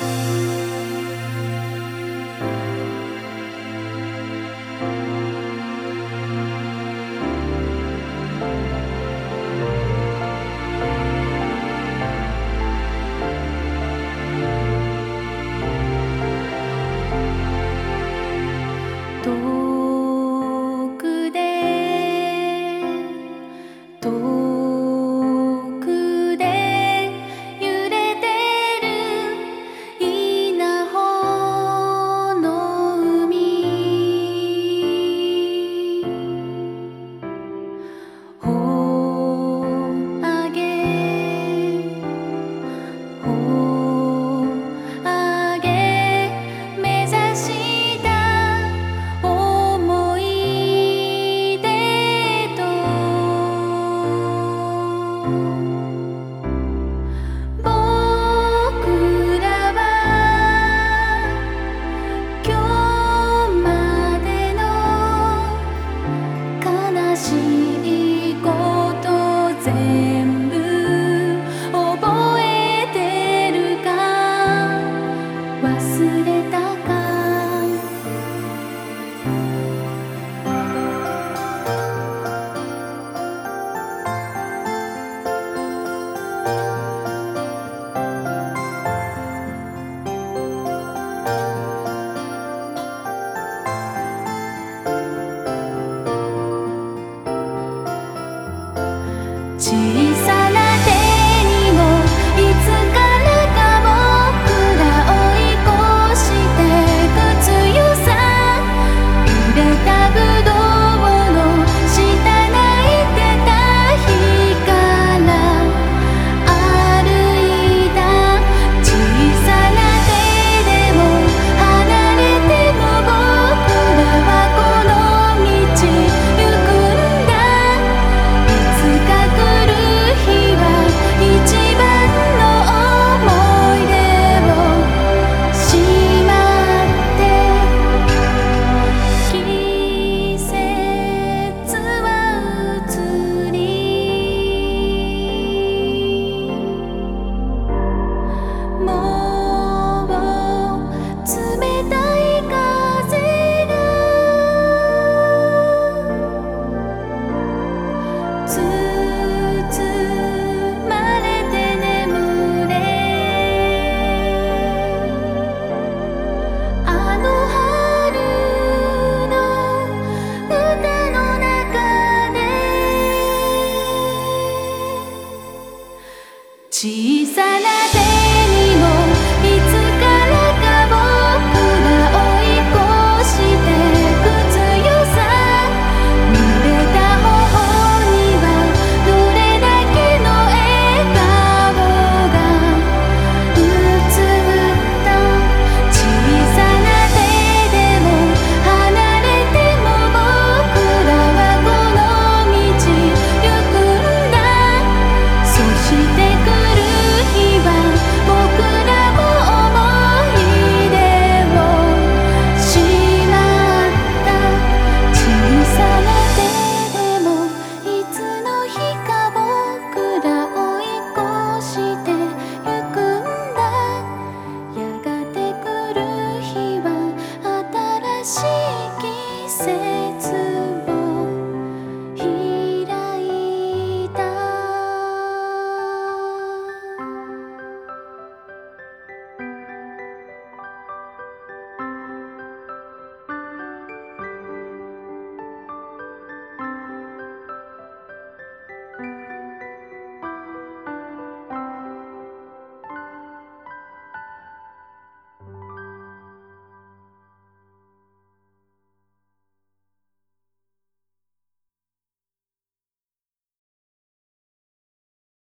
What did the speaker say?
Bye. em. 记忆。小さな手